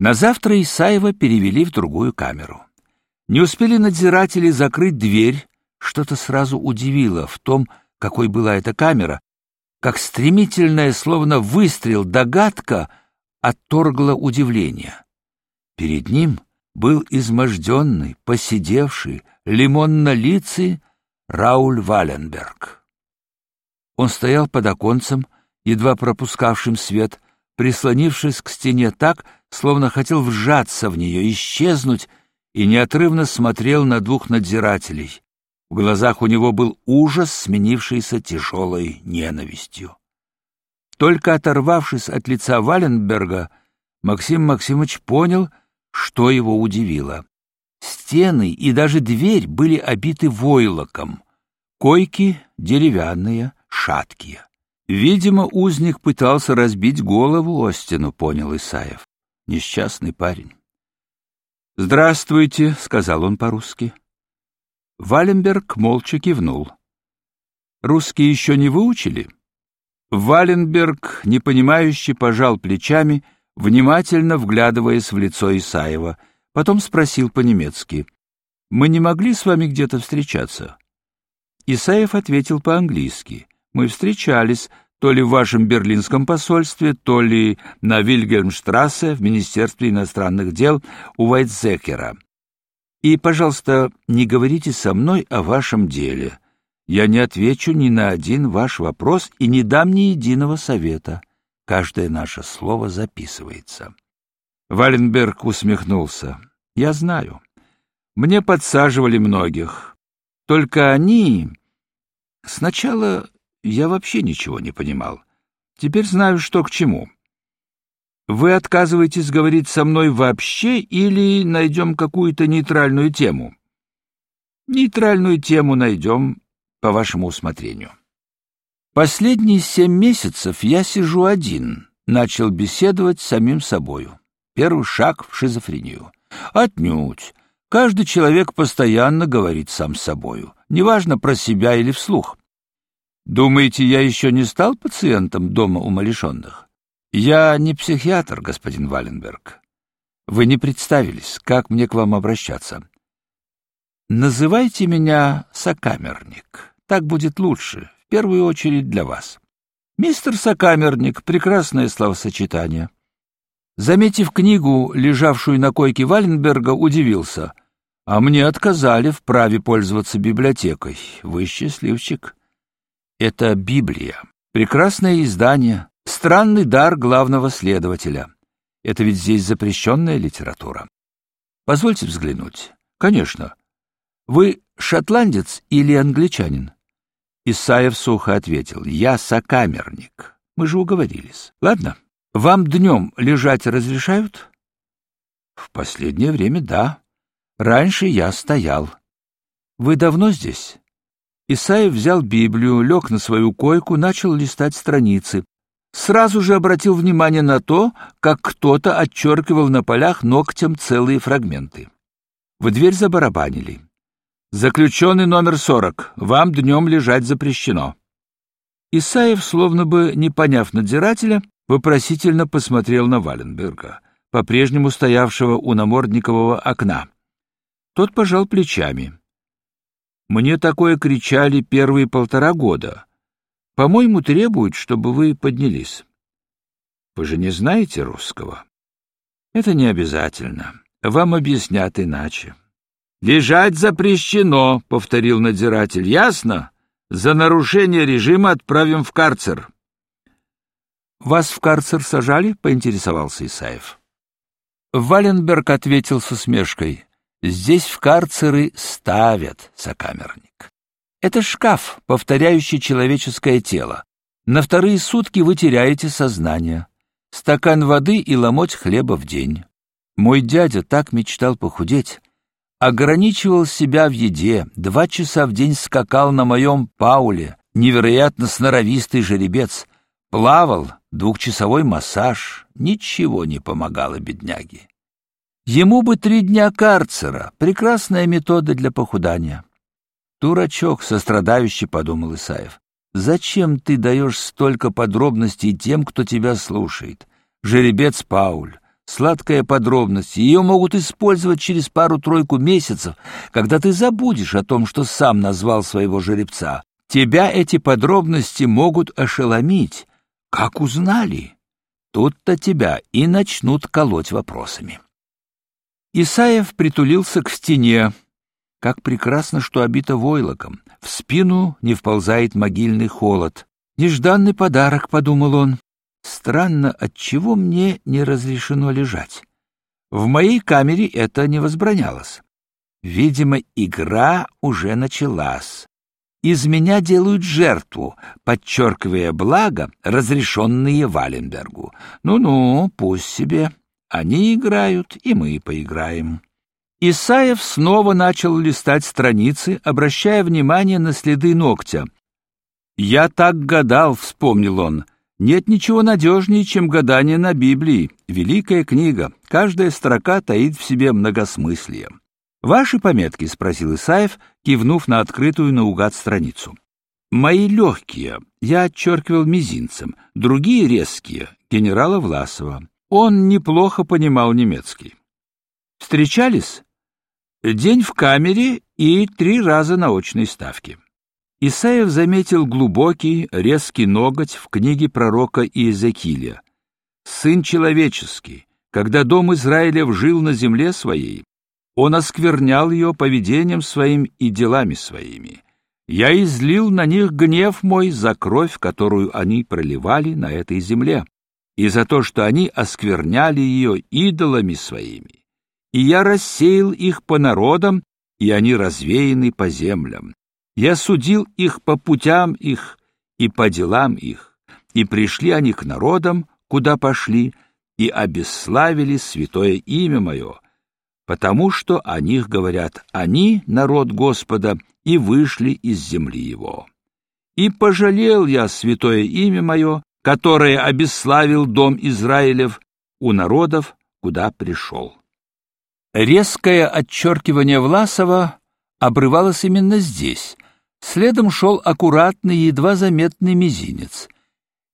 На завтра Исаева перевели в другую камеру. Не успели надзиратели закрыть дверь, что-то сразу удивило в том, какой была эта камера, как стремительная, словно выстрел, догадка отторгла удивление. Перед ним был изможденный, посидевший, лимонно-лицый Рауль Валенберг. Он стоял под оконцем, едва пропускавшим свет, прислонившись к стене так, словно хотел вжаться в нее, исчезнуть, и неотрывно смотрел на двух надзирателей. В глазах у него был ужас, сменившийся тяжелой ненавистью. Только оторвавшись от лица Валенберга, Максим Максимович понял, что его удивило. Стены и даже дверь были обиты войлоком, койки деревянные, шаткие. Видимо, узник пытался разбить голову Остину, понял Исаев. Несчастный парень. «Здравствуйте», — сказал он по-русски. Валенберг молча кивнул. «Русские еще не выучили?» Валенберг, непонимающе, пожал плечами, внимательно вглядываясь в лицо Исаева, потом спросил по-немецки. «Мы не могли с вами где-то встречаться?» Исаев ответил по-английски. Мы встречались то ли в вашем берлинском посольстве, то ли на Вильгельмштрассе в Министерстве иностранных дел у Вайтзекера. И, пожалуйста, не говорите со мной о вашем деле. Я не отвечу ни на один ваш вопрос и не дам ни единого совета. Каждое наше слово записывается. Валенберг усмехнулся. Я знаю. Мне подсаживали многих. Только они... Сначала я вообще ничего не понимал. Теперь знаю, что к чему. Вы отказываетесь говорить со мной вообще или найдем какую-то нейтральную тему? Нейтральную тему найдем по вашему усмотрению. Последние семь месяцев я сижу один, начал беседовать с самим собою. Первый шаг в шизофрению. Отнюдь. Каждый человек постоянно говорит сам с собою, неважно про себя или вслух. Думаете, я еще не стал пациентом дома умалишенных? Я не психиатр, господин Валенберг. Вы не представились, как мне к вам обращаться. Называйте меня сокамерник. Так будет лучше, в первую очередь для вас. Мистер сокамерник — прекрасное словосочетание. Заметив книгу, лежавшую на койке Валенберга, удивился. А мне отказали в праве пользоваться библиотекой. Вы счастливчик. Это Библия. Прекрасное издание, странный дар главного следователя. Это ведь здесь запрещенная литература. Позвольте взглянуть. Конечно. Вы шотландец или англичанин? Исаев сухо ответил. Я сокамерник. Мы же уговорились. Ладно. Вам днем лежать разрешают? В последнее время да. Раньше я стоял. Вы давно здесь? Исаев взял Библию, лег на свою койку, начал листать страницы. Сразу же обратил внимание на то, как кто-то отчеркивал на полях ногтем целые фрагменты. В дверь забарабанили. «Заключенный номер сорок. Вам днем лежать запрещено». Исаев, словно бы не поняв надзирателя, вопросительно посмотрел на Валенберга, по-прежнему стоявшего у намордникового окна. Тот пожал плечами. Мне такое кричали первые полтора года. По-моему, требуют, чтобы вы поднялись. Вы же не знаете русского? Это не обязательно. Вам объяснят иначе. Лежать запрещено, повторил надзиратель. Ясно? За нарушение режима отправим в карцер. Вас в карцер сажали? поинтересовался Исаев. Валенберг ответил с усмешкой: Здесь в карцеры ставят сокамерник. Это шкаф, повторяющий человеческое тело. На вторые сутки вы теряете сознание. Стакан воды и ломоть хлеба в день. Мой дядя так мечтал похудеть. Ограничивал себя в еде, два часа в день скакал на моем пауле, невероятно сноровистый жеребец. Плавал, двухчасовой массаж, ничего не помогало бедняге. Ему бы три дня карцера, прекрасная метода для похудания. Дурачок, сострадающий, подумал Исаев. Зачем ты даешь столько подробностей тем, кто тебя слушает? Жеребец Пауль, Сладкая подробность, ее могут использовать через пару-тройку месяцев, когда ты забудешь о том, что сам назвал своего жеребца. Тебя эти подробности могут ошеломить. Как узнали? Тут-то тебя и начнут колоть вопросами. Исаев притулился к стене. Как прекрасно, что обито войлоком. В спину не вползает могильный холод. Нежданный подарок, подумал он. Странно, от чего мне не разрешено лежать. В моей камере это не возбранялось. Видимо, игра уже началась. Из меня делают жертву, подчеркивая благо, разрешенные Валенбергу. Ну-ну, пусть себе. Они играют, и мы поиграем. Исаев снова начал листать страницы, обращая внимание на следы ногтя. «Я так гадал», — вспомнил он, — нет ничего надежнее, чем гадание на Библии. Великая книга. Каждая строка таит в себе многосмыслие. «Ваши пометки?» — спросил Исаев, кивнув на открытую наугад страницу. «Мои легкие. Я отчеркивал мизинцем. Другие резкие. Генерала Власова. Он неплохо понимал немецкий. Встречались? День в камере и три раза на очной ставке. Исаев заметил глубокий, резкий ноготь в книге пророка Иезекииля. «Сын человеческий, когда дом Израилев жил на земле своей, он осквернял ее поведением своим и делами своими. Я излил на них гнев мой за кровь, которую они проливали на этой земле, и за то, что они оскверняли ее идолами своими. И я рассеял их по народам, и они развеяны по землям. Я судил их по путям их и по делам их, и пришли они к народам, куда пошли, и обесславили святое имя мое, потому что о них говорят «они, народ Господа, и вышли из земли его». И пожалел я святое имя мое, которое обесславил дом Израилев у народов, куда пришел. Резкое отчеркивание Власова обрывалось именно здесь, Следом шел аккуратный, едва заметный мизинец.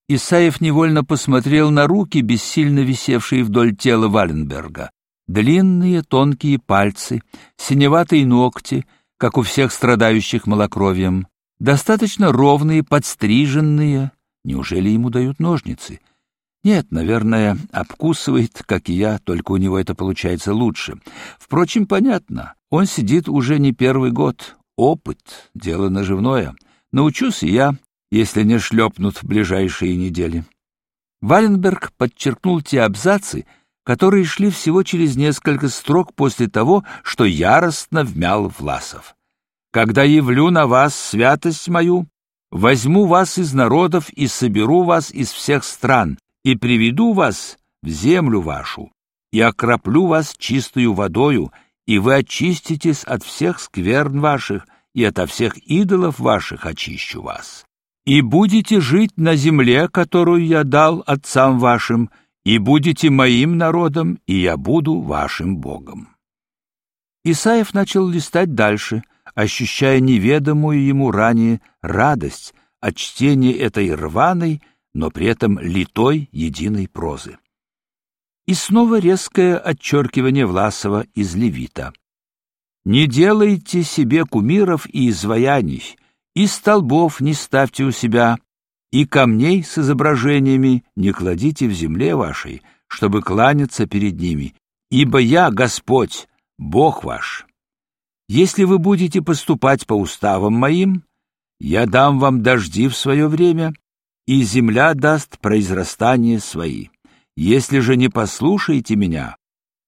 Исаев невольно посмотрел на руки, бессильно висевшие вдоль тела Валенберга. Длинные тонкие пальцы, синеватые ногти, как у всех страдающих малокровием, достаточно ровные, подстриженные. Неужели ему дают ножницы? Нет, наверное, обкусывает, как и я, только у него это получается лучше. Впрочем, понятно, он сидит уже не первый год, Опыт — дело наживное. Научусь я, если не шлепнут в ближайшие недели. Валенберг подчеркнул те абзацы, которые шли всего через несколько строк после того, что яростно вмял Власов. «Когда явлю на вас святость мою, возьму вас из народов и соберу вас из всех стран, и приведу вас в землю вашу, и окроплю вас чистою водою, и вы очиститесь от всех скверн ваших, и ото всех идолов ваших очищу вас. И будете жить на земле, которую я дал отцам вашим, и будете моим народом, и я буду вашим Богом. Исаев начал листать дальше, ощущая неведомую ему ранее радость от чтения этой рваной, но при этом литой единой прозы. И снова резкое отчеркивание Власова из Левита. «Не делайте себе кумиров и изваяний, и столбов не ставьте у себя, и камней с изображениями не кладите в земле вашей, чтобы кланяться перед ними, ибо я, Господь, Бог ваш. Если вы будете поступать по уставам моим, я дам вам дожди в свое время, и земля даст произрастание свои». Если же не послушаете меня,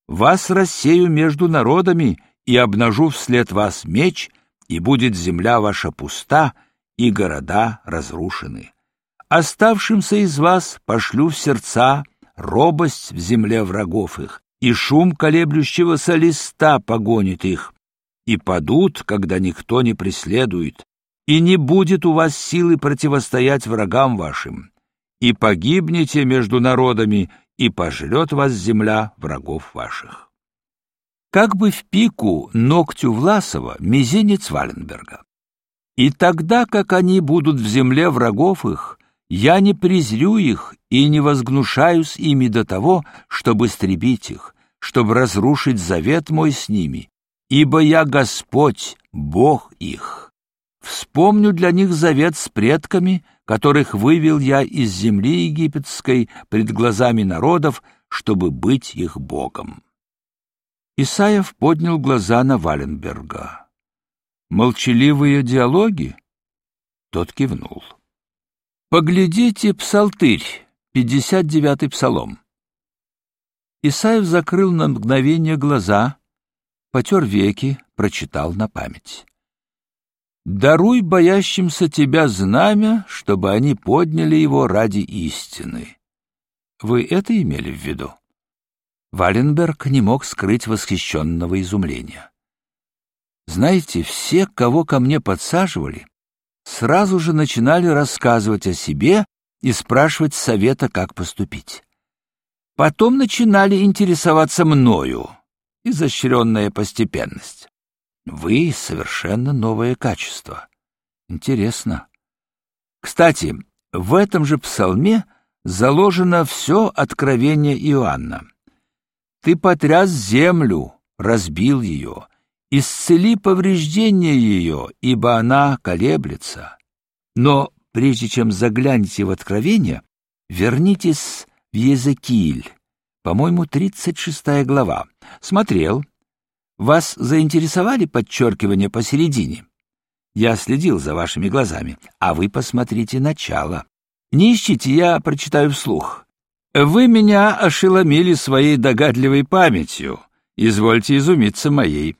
вас рассею между народами и обнажу вслед вас меч, и будет земля ваша пуста, и города разрушены. Оставшимся из вас пошлю в сердца робость в земле врагов их, и шум колеблющегося листа погонит их, и падут, когда никто не преследует, и не будет у вас силы противостоять врагам вашим и погибнете между народами, и пожрет вас земля врагов ваших. Как бы в пику ногтю Власова мизинец Валенберга. И тогда, как они будут в земле врагов их, Я не презрю их и не возгнушаюсь ими до того, чтобы истребить их, чтобы разрушить завет мой с ними, ибо я Господь, Бог их. Вспомню для них завет с предками, которых вывел я из земли египетской пред глазами народов, чтобы быть их Богом. Исаев поднял глаза на Валенберга. Молчаливые диалоги? Тот кивнул. Поглядите псалтырь, пятьдесят девятый псалом. Исаев закрыл на мгновение глаза, потер веки, прочитал на память. «Даруй боящимся тебя знамя, чтобы они подняли его ради истины». Вы это имели в виду? Валенберг не мог скрыть восхищенного изумления. Знаете, все, кого ко мне подсаживали, сразу же начинали рассказывать о себе и спрашивать совета, как поступить. Потом начинали интересоваться мною. Изощренная постепенность. Вы — совершенно новое качество. Интересно. Кстати, в этом же псалме заложено все откровение Иоанна. Ты потряс землю, разбил ее, исцели повреждения ее, ибо она колеблется. Но прежде чем заглянете в откровение, вернитесь в Езекииль, по-моему, 36 глава. Смотрел. Вас заинтересовали подчеркивания посередине? Я следил за вашими глазами, а вы посмотрите начало. Не ищите, я прочитаю вслух. Вы меня ошеломили своей догадливой памятью. Извольте изумиться моей.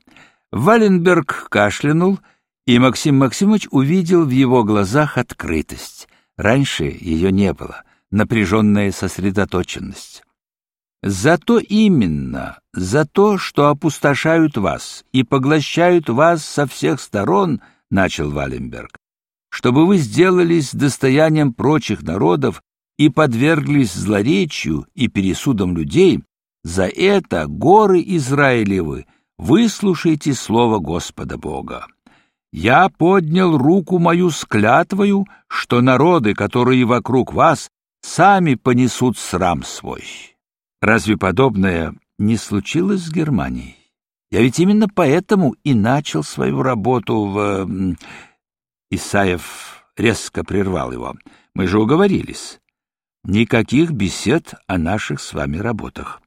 Валенберг кашлянул, и Максим Максимович увидел в его глазах открытость. Раньше ее не было напряженная сосредоточенность. Зато именно за то, что опустошают вас и поглощают вас со всех сторон, начал Валенберг, чтобы вы сделались достоянием прочих народов и подверглись злоречию и пересудам людей, за это горы Израилевы, выслушайте слово Господа Бога. Я поднял руку мою с клятвою, что народы, которые вокруг вас, сами понесут срам свой. Разве подобное не случилось с Германией? Я ведь именно поэтому и начал свою работу в... Исаев резко прервал его. Мы же уговорились. Никаких бесед о наших с вами работах.